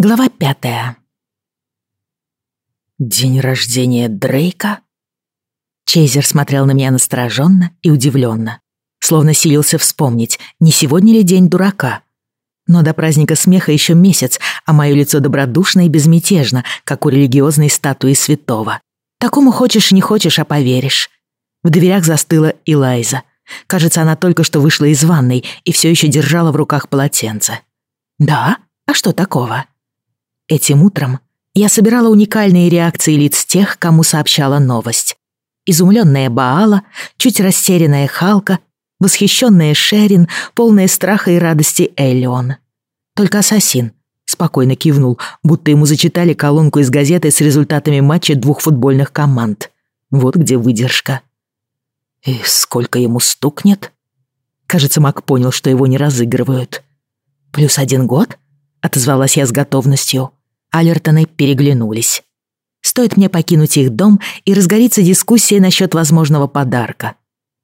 Глава пятая. День рождения Дрейка? Чейзер смотрел на меня настороженно и удивленно, словно силился вспомнить, не сегодня ли день дурака. Но до праздника смеха еще месяц, а мое лицо добродушно и безмятежно, как у религиозной статуи святого. Такому хочешь не хочешь, а поверишь. В дверях застыла Илайза. Кажется, она только что вышла из ванной и все еще держала в руках полотенце. «Да? А что такого?» Этим утром я собирала уникальные реакции лиц тех, кому сообщала новость. Изумленная Баала, чуть растерянная Халка, восхищенная Шерин, полная страха и радости Эллион. Только ассасин спокойно кивнул, будто ему зачитали колонку из газеты с результатами матча двух футбольных команд. Вот где выдержка. И сколько ему стукнет? Кажется, Мак понял, что его не разыгрывают. «Плюс один год?» — отозвалась я с готовностью. Алертоны переглянулись. Стоит мне покинуть их дом и разгорится дискуссия насчет возможного подарка.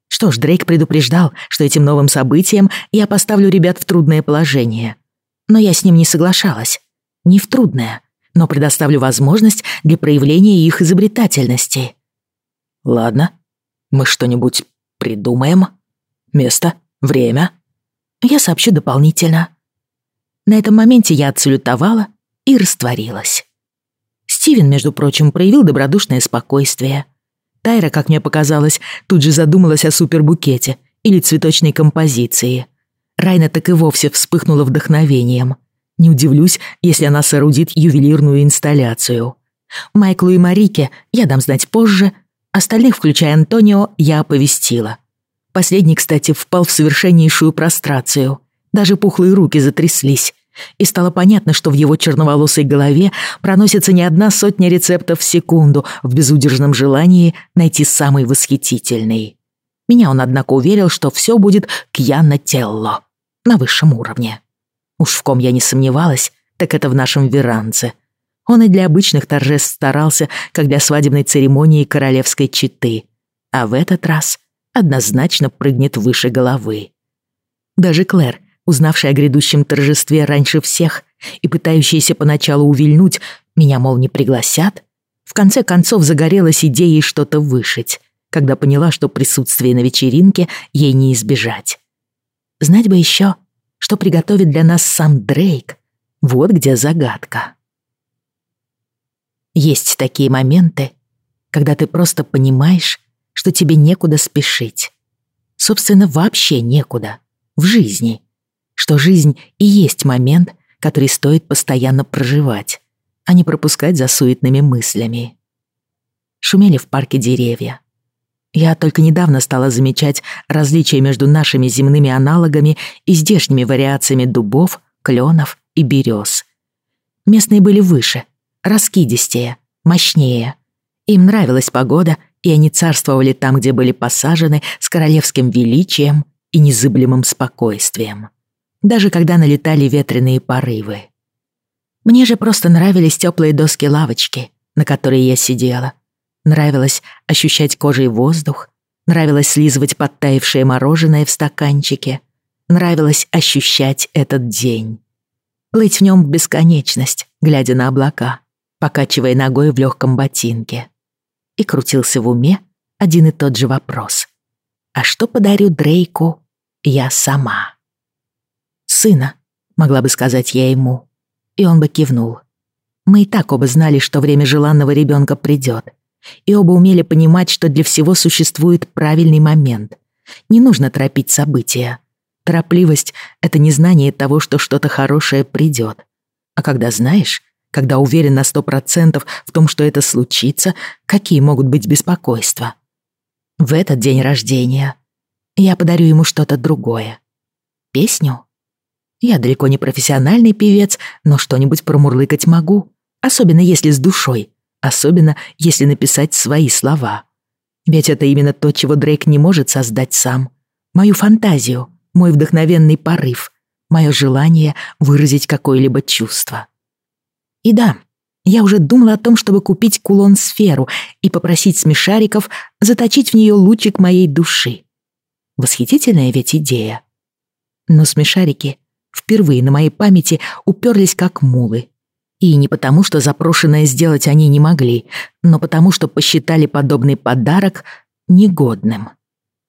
Что ж, Дрейк предупреждал, что этим новым событием я поставлю ребят в трудное положение. Но я с ним не соглашалась. Не в трудное, но предоставлю возможность для проявления их изобретательности. Ладно, мы что-нибудь придумаем? Место? Время? Я сообщу дополнительно. На этом моменте я отсалютовала и растворилась. Стивен, между прочим, проявил добродушное спокойствие. Тайра, как мне показалось, тут же задумалась о супербукете или цветочной композиции. Райна так и вовсе вспыхнула вдохновением. Не удивлюсь, если она соорудит ювелирную инсталляцию. Майклу и Марике я дам знать позже, остальных, включая Антонио, я оповестила. Последний, кстати, впал в совершеннейшую прострацию. Даже пухлые руки затряслись, и стало понятно, что в его черноволосой голове проносится не одна сотня рецептов в секунду в безудержном желании найти самый восхитительный. Меня он, однако, уверил, что все будет кьяно телло, на высшем уровне. Уж в ком я не сомневалась, так это в нашем веранце. Он и для обычных торжеств старался, как для свадебной церемонии королевской четы. А в этот раз однозначно прыгнет выше головы. Даже Клэр, узнавшая о грядущем торжестве раньше всех и пытающаяся поначалу увильнуть, меня, мол, не пригласят, в конце концов загорелась идеей что-то вышить, когда поняла, что присутствие на вечеринке ей не избежать. Знать бы еще, что приготовит для нас сам Дрейк, вот где загадка. Есть такие моменты, когда ты просто понимаешь, что тебе некуда спешить. Собственно, вообще некуда. В жизни что жизнь и есть момент, который стоит постоянно проживать, а не пропускать за суетными мыслями. Шумели в парке деревья. Я только недавно стала замечать различия между нашими земными аналогами и здешними вариациями дубов, кленов и берез. Местные были выше, раскидистее, мощнее. Им нравилась погода, и они царствовали там, где были посажены с королевским величием и незыблемым спокойствием даже когда налетали ветреные порывы. Мне же просто нравились теплые доски лавочки, на которые я сидела. Нравилось ощущать кожей воздух, нравилось слизывать подтаявшее мороженое в стаканчике, нравилось ощущать этот день. Плыть в нем в бесконечность, глядя на облака, покачивая ногой в легком ботинке. И крутился в уме один и тот же вопрос. А что подарю Дрейку я сама? «Сына», — могла бы сказать я ему. И он бы кивнул. Мы и так оба знали, что время желанного ребенка придет. И оба умели понимать, что для всего существует правильный момент. Не нужно торопить события. Торопливость — это незнание того, что что-то хорошее придет. А когда знаешь, когда уверен на сто процентов в том, что это случится, какие могут быть беспокойства? В этот день рождения я подарю ему что-то другое. Песню? Я далеко не профессиональный певец, но что-нибудь промурлыкать могу. Особенно если с душой. Особенно если написать свои слова. Ведь это именно то, чего Дрейк не может создать сам. Мою фантазию, мой вдохновенный порыв, мое желание выразить какое-либо чувство. И да, я уже думала о том, чтобы купить кулон-сферу и попросить смешариков заточить в нее лучик моей души. Восхитительная ведь идея. Но смешарики впервые на моей памяти уперлись как мулы. И не потому, что запрошенное сделать они не могли, но потому, что посчитали подобный подарок негодным.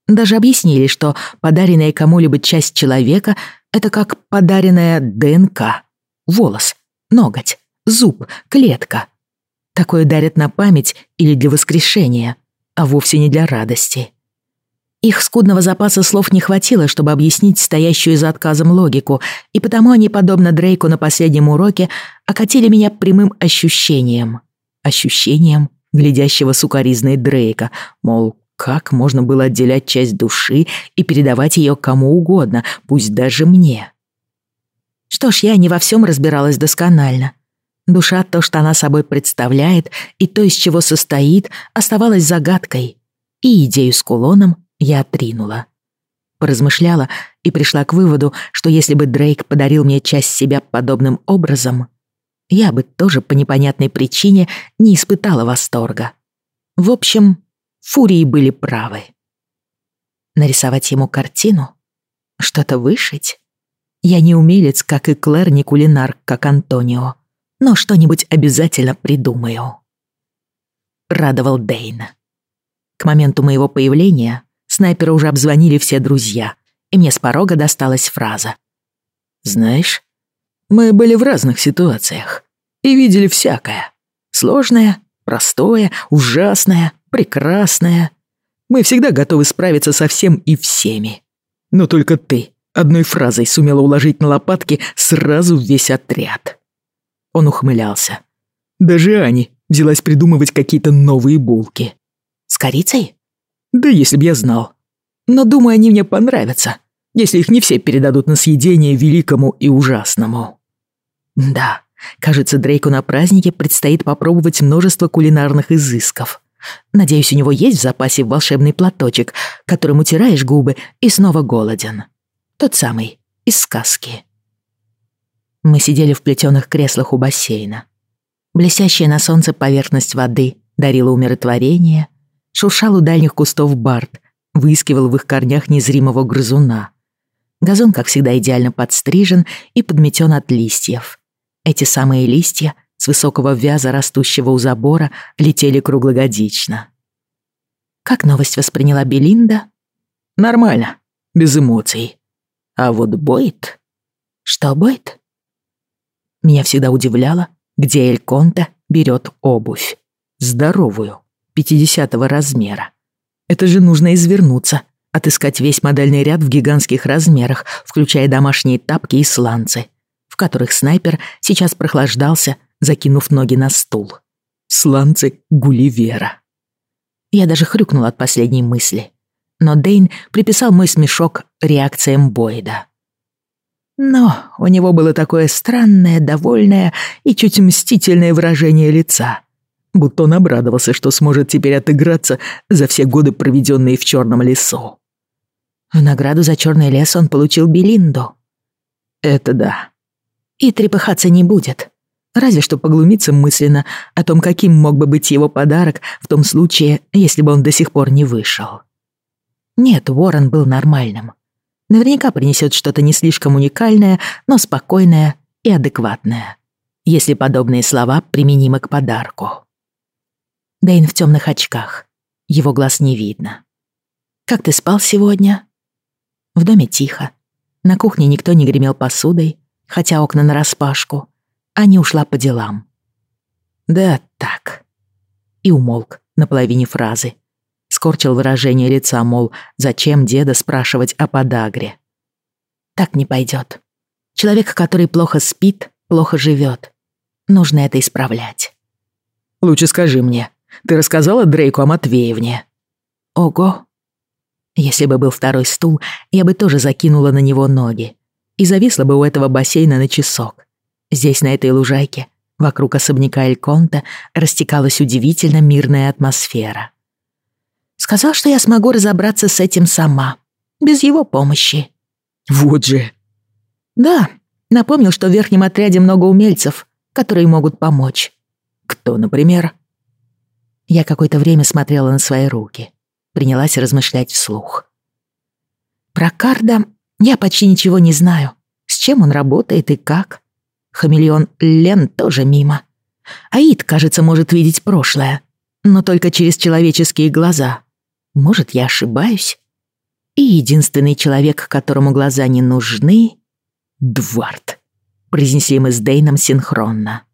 Даже объяснили, что подаренная кому-либо часть человека — это как подаренная ДНК, волос, ноготь, зуб, клетка. Такое дарят на память или для воскрешения, а вовсе не для радости. Их скудного запаса слов не хватило, чтобы объяснить стоящую за отказом логику, и потому они, подобно Дрейку на последнем уроке, окатили меня прямым ощущением. Ощущением глядящего сукоризной Дрейка, мол, как можно было отделять часть души и передавать ее кому угодно, пусть даже мне? Что ж, я не во всем разбиралась досконально. Душа, то, что она собой представляет, и то, из чего состоит, оставалась загадкой. И идею с кулоном я отринула. Поразмышляла и пришла к выводу, что если бы Дрейк подарил мне часть себя подобным образом, я бы тоже по непонятной причине не испытала восторга. В общем, фурии были правы. Нарисовать ему картину? Что-то вышить? Я не умелец, как и Клэр, не кулинар, как Антонио, но что-нибудь обязательно придумаю. Радовал Дейн. К моменту моего появления снайпера уже обзвонили все друзья, и мне с порога досталась фраза. «Знаешь, мы были в разных ситуациях и видели всякое. Сложное, простое, ужасное, прекрасное. Мы всегда готовы справиться со всем и всеми. Но только ты одной фразой сумела уложить на лопатки сразу весь отряд». Он ухмылялся. Даже Ани взялась придумывать какие-то новые булки. «С корицей?» Да если б я знал. Но думаю, они мне понравятся, если их не все передадут на съедение великому и ужасному. Да, кажется, Дрейку на празднике предстоит попробовать множество кулинарных изысков. Надеюсь, у него есть в запасе волшебный платочек, которым утираешь губы и снова голоден. Тот самый, из сказки. Мы сидели в плетеных креслах у бассейна. Блестящая на солнце поверхность воды дарила умиротворение, шуршал у дальних кустов Барт, выискивал в их корнях незримого грызуна. Газон, как всегда, идеально подстрижен и подметен от листьев. Эти самые листья с высокого вяза, растущего у забора, летели круглогодично. Как новость восприняла Белинда? Нормально, без эмоций. А вот Бойт... Что Бойт? Меня всегда удивляло, где Эль Конте берет обувь. Здоровую, 50 размера. Это же нужно извернуться, отыскать весь модельный ряд в гигантских размерах, включая домашние тапки и сланцы, в которых снайпер сейчас прохлаждался, закинув ноги на стул. Сланцы Гулливера. Я даже хрюкнул от последней мысли. Но Дейн приписал мой смешок реакциям Бойда. Но у него было такое странное, довольное и чуть мстительное выражение лица будто он обрадовался, что сможет теперь отыграться за все годы, проведенные в черном лесу. В награду за черный лес он получил Белинду. Это да. И трепыхаться не будет. Разве что поглумиться мысленно о том, каким мог бы быть его подарок в том случае, если бы он до сих пор не вышел. Нет, Уоррен был нормальным. Наверняка принесет что-то не слишком уникальное, но спокойное и адекватное, если подобные слова применимы к подарку. Дэйн в темных очках. Его глаз не видно. «Как ты спал сегодня?» В доме тихо. На кухне никто не гремел посудой, хотя окна нараспашку. Аня ушла по делам. «Да так». И умолк на половине фразы. Скорчил выражение лица, мол, зачем деда спрашивать о подагре. «Так не пойдет. Человек, который плохо спит, плохо живет. Нужно это исправлять». «Лучше скажи мне, ты рассказала Дрейку о Матвеевне?» «Ого!» Если бы был второй стул, я бы тоже закинула на него ноги и зависла бы у этого бассейна на часок. Здесь, на этой лужайке, вокруг особняка Эльконта, растекалась удивительно мирная атмосфера. Сказал, что я смогу разобраться с этим сама, без его помощи. Вот же. Да, напомнил, что в верхнем отряде много умельцев, которые могут помочь. Кто, например? Я какое-то время смотрела на свои руки. Принялась размышлять вслух. Про Карда я почти ничего не знаю. С чем он работает и как. Хамелеон Лен тоже мимо. Аид, кажется, может видеть прошлое, но только через человеческие глаза. Может, я ошибаюсь? И единственный человек, которому глаза не нужны — Двард. Произнесли мы с Дейном синхронно.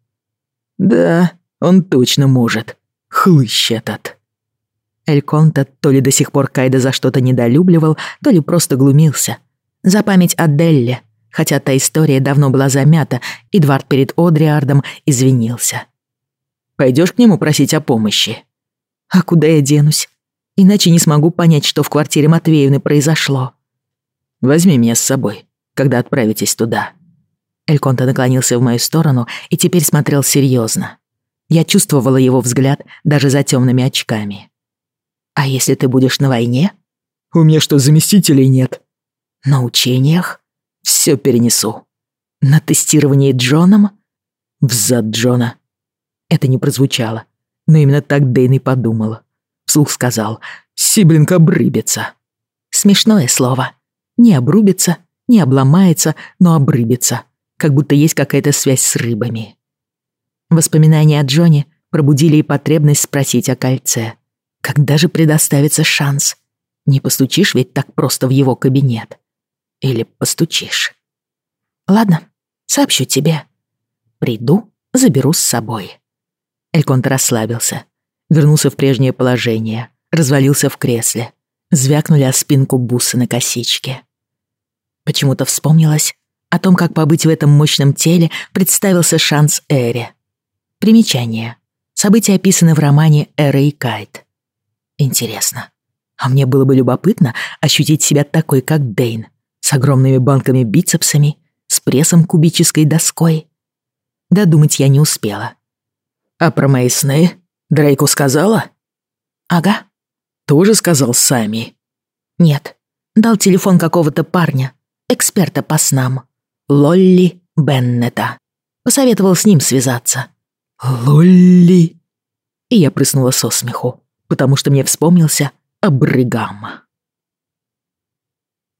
Да, он точно может. Хлыщ этот. Эльконта то ли до сих пор Кайда за что-то недолюбливал, то ли просто глумился. За память о Делле, хотя та история давно была замята, и Двард перед Одриардом извинился. Пойдешь к нему просить о помощи?» «А куда я денусь? Иначе не смогу понять, что в квартире Матвеевны произошло». «Возьми меня с собой, когда отправитесь туда». Эльконта наклонился в мою сторону и теперь смотрел серьезно. Я чувствовала его взгляд даже за темными очками. «А если ты будешь на войне?» «У меня что, заместителей нет?» «На учениях?» «Все перенесу». «На тестировании Джоном?» «Взад Джона». Это не прозвучало, но именно так Дэйн и подумал. Вслух сказал «Сиблинг обрыбится». Смешное слово. Не обрубится, не обломается, но обрыбится. Как будто есть какая-то связь с рыбами. Воспоминания о Джоне пробудили и потребность спросить о кольце. Когда же предоставится шанс? Не постучишь ведь так просто в его кабинет. Или постучишь? Ладно, сообщу тебе. Приду, заберу с собой. Эльконт расслабился, вернулся в прежнее положение, развалился в кресле. Звякнули о спинку бусы на косичке. Почему-то вспомнилось о том, как побыть в этом мощном теле представился шанс Эре. Примечание. События описаны в романе «Эра и Кайт». Интересно. А мне было бы любопытно ощутить себя такой, как Дейн, с огромными банками-бицепсами, с прессом кубической доской. Додумать я не успела. А про мои сны Дрейку сказала? Ага. Тоже сказал Сами? Нет. Дал телефон какого-то парня, эксперта по снам. Лолли Беннета. Посоветовал с ним связаться. Лолли. И я прыснула со смеху потому что мне вспомнился Абрыгам.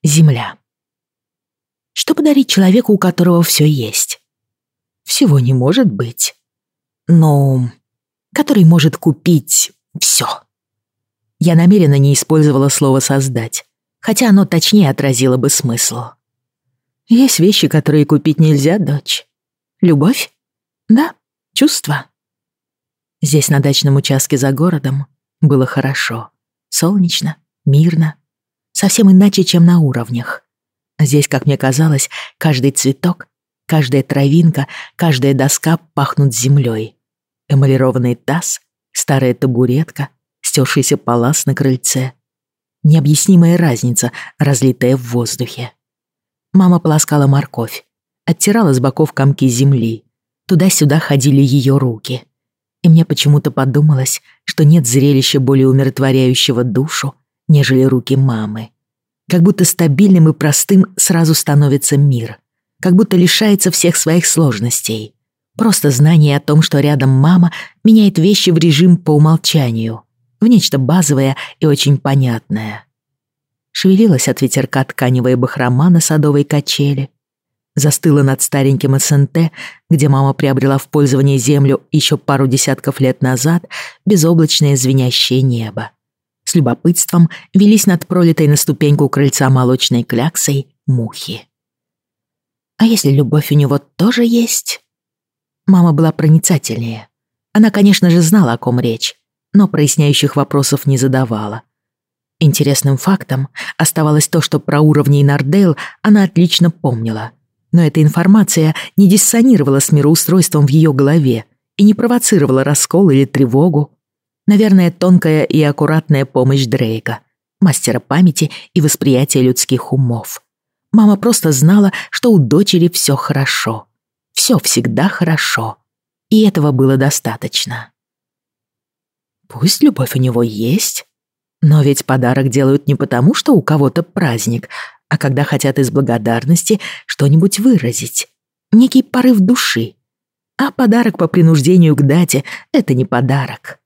Земля. Что подарить человеку, у которого все есть? Всего не может быть. Но который может купить все. Я намеренно не использовала слово «создать», хотя оно точнее отразило бы смысл. Есть вещи, которые купить нельзя, дочь. Любовь? Да, чувства. Здесь, на дачном участке за городом, было хорошо. Солнечно, мирно. Совсем иначе, чем на уровнях. Здесь, как мне казалось, каждый цветок, каждая травинка, каждая доска пахнут землей. Эмалированный таз, старая табуретка, стершийся палас на крыльце. Необъяснимая разница, разлитая в воздухе. Мама полоскала морковь, оттирала с боков комки земли. Туда-сюда ходили ее руки и мне почему-то подумалось, что нет зрелища более умиротворяющего душу, нежели руки мамы. Как будто стабильным и простым сразу становится мир, как будто лишается всех своих сложностей. Просто знание о том, что рядом мама, меняет вещи в режим по умолчанию, в нечто базовое и очень понятное. Шевелилась от ветерка тканевая бахрома на садовой качели, застыла над стареньким СНТ, где мама приобрела в пользование землю еще пару десятков лет назад, безоблачное звенящее небо. С любопытством велись над пролитой на ступеньку крыльца молочной кляксой мухи. А если любовь у него тоже есть? Мама была проницательнее. Она, конечно же, знала, о ком речь, но проясняющих вопросов не задавала. Интересным фактом оставалось то, что про уровни Нардейл она отлично помнила — но эта информация не диссонировала с мироустройством в ее голове и не провоцировала раскол или тревогу. Наверное, тонкая и аккуратная помощь Дрейка, мастера памяти и восприятия людских умов. Мама просто знала, что у дочери все хорошо. Все всегда хорошо. И этого было достаточно. Пусть любовь у него есть, но ведь подарок делают не потому, что у кого-то праздник, а когда хотят из благодарности что-нибудь выразить. Некий порыв души. А подарок по принуждению к дате — это не подарок.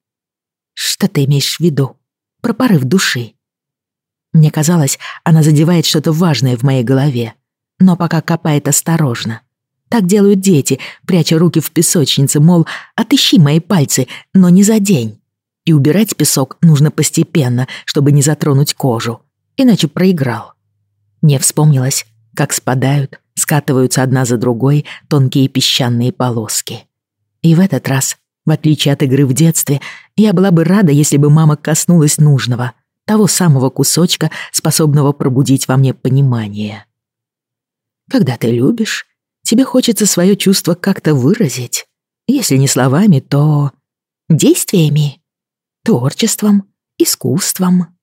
Что ты имеешь в виду? Про порыв души. Мне казалось, она задевает что-то важное в моей голове, но пока копает осторожно. Так делают дети, пряча руки в песочнице, мол, отыщи мои пальцы, но не за день. И убирать песок нужно постепенно, чтобы не затронуть кожу, иначе проиграл. Мне вспомнилось, как спадают, скатываются одна за другой тонкие песчаные полоски. И в этот раз, в отличие от игры в детстве, я была бы рада, если бы мама коснулась нужного, того самого кусочка, способного пробудить во мне понимание. Когда ты любишь, тебе хочется свое чувство как-то выразить. Если не словами, то действиями, творчеством, искусством.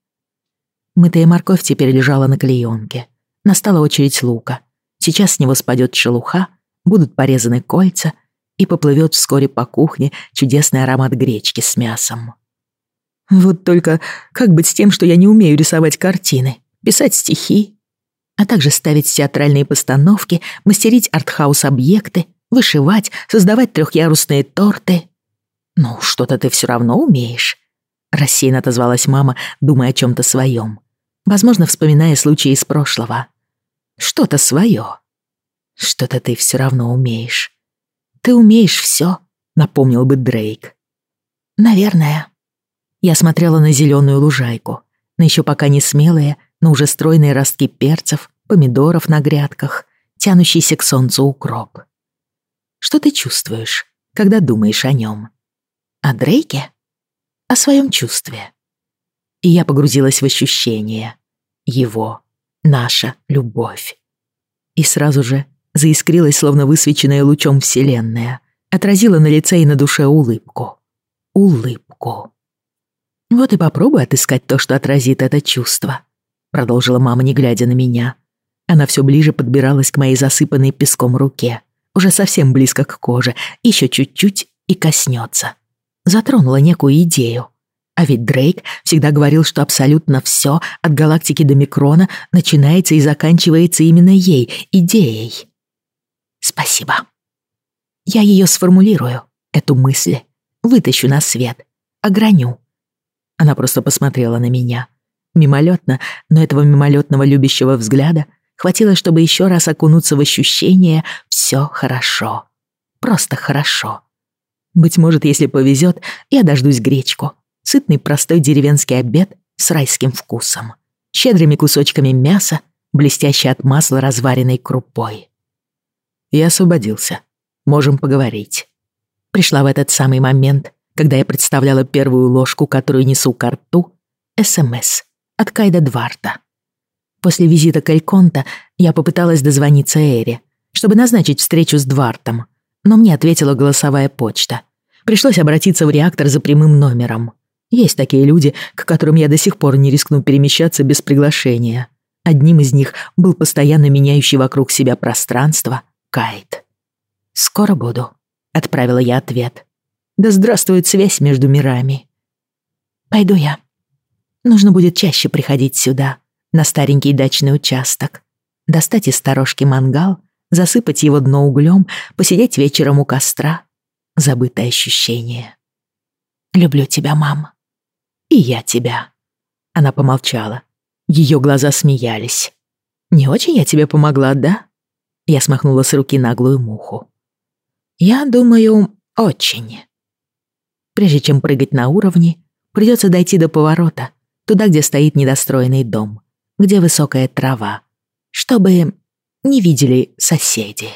Мытая морковь теперь лежала на клеенке. Настала очередь лука. Сейчас с него спадет шелуха, будут порезаны кольца, и поплывет вскоре по кухне чудесный аромат гречки с мясом. Вот только как быть с тем, что я не умею рисовать картины, писать стихи, а также ставить театральные постановки, мастерить артхаус-объекты, вышивать, создавать трехъярусные торты. Ну, что-то ты все равно умеешь. Рассеянно отозвалась мама, думая о чем-то своем. Возможно, вспоминая случаи из прошлого. Что-то свое. Что-то ты все равно умеешь. Ты умеешь все, напомнил бы Дрейк. Наверное. Я смотрела на зеленую лужайку, на еще пока не смелые, но уже стройные ростки перцев, помидоров на грядках, тянущийся к солнцу укроп. Что ты чувствуешь, когда думаешь о нем? О Дрейке? О своем чувстве. И я погрузилась в ощущение. Его, наша любовь. И сразу же заискрилась, словно высвеченная лучом вселенная, отразила на лице и на душе улыбку. Улыбку. Вот и попробуй отыскать то, что отразит это чувство продолжила мама, не глядя на меня. Она все ближе подбиралась к моей засыпанной песком руке, уже совсем близко к коже, еще чуть-чуть и коснется. Затронула некую идею. А ведь Дрейк всегда говорил, что абсолютно все от галактики до микрона начинается и заканчивается именно ей, идеей. Спасибо. Я ее сформулирую, эту мысль, вытащу на свет, ограню. Она просто посмотрела на меня. Мимолетно, но этого мимолетного любящего взгляда хватило, чтобы еще раз окунуться в ощущение «все хорошо». Просто хорошо. Быть может, если повезет, я дождусь гречку. Сытный простой деревенский обед с райским вкусом. Щедрыми кусочками мяса, блестящей от масла разваренной крупой. Я освободился. Можем поговорить. Пришла в этот самый момент, когда я представляла первую ложку, которую несу к рту, СМС от Кайда Дварта. После визита Кальконта я попыталась дозвониться Эре, чтобы назначить встречу с Двартом, но мне ответила голосовая почта. Пришлось обратиться в реактор за прямым номером. Есть такие люди, к которым я до сих пор не рискну перемещаться без приглашения. Одним из них был постоянно меняющий вокруг себя пространство Кайт. «Скоро буду», — отправила я ответ. «Да здравствует связь между мирами». «Пойду я», Нужно будет чаще приходить сюда, на старенький дачный участок, достать из сторожки мангал, засыпать его дно углем, посидеть вечером у костра. Забытое ощущение. «Люблю тебя, мам. И я тебя». Она помолчала. Ее глаза смеялись. «Не очень я тебе помогла, да?» Я смахнула с руки наглую муху. «Я думаю, очень». Прежде чем прыгать на уровни, придется дойти до поворота, туда, где стоит недостроенный дом, где высокая трава, чтобы не видели соседи.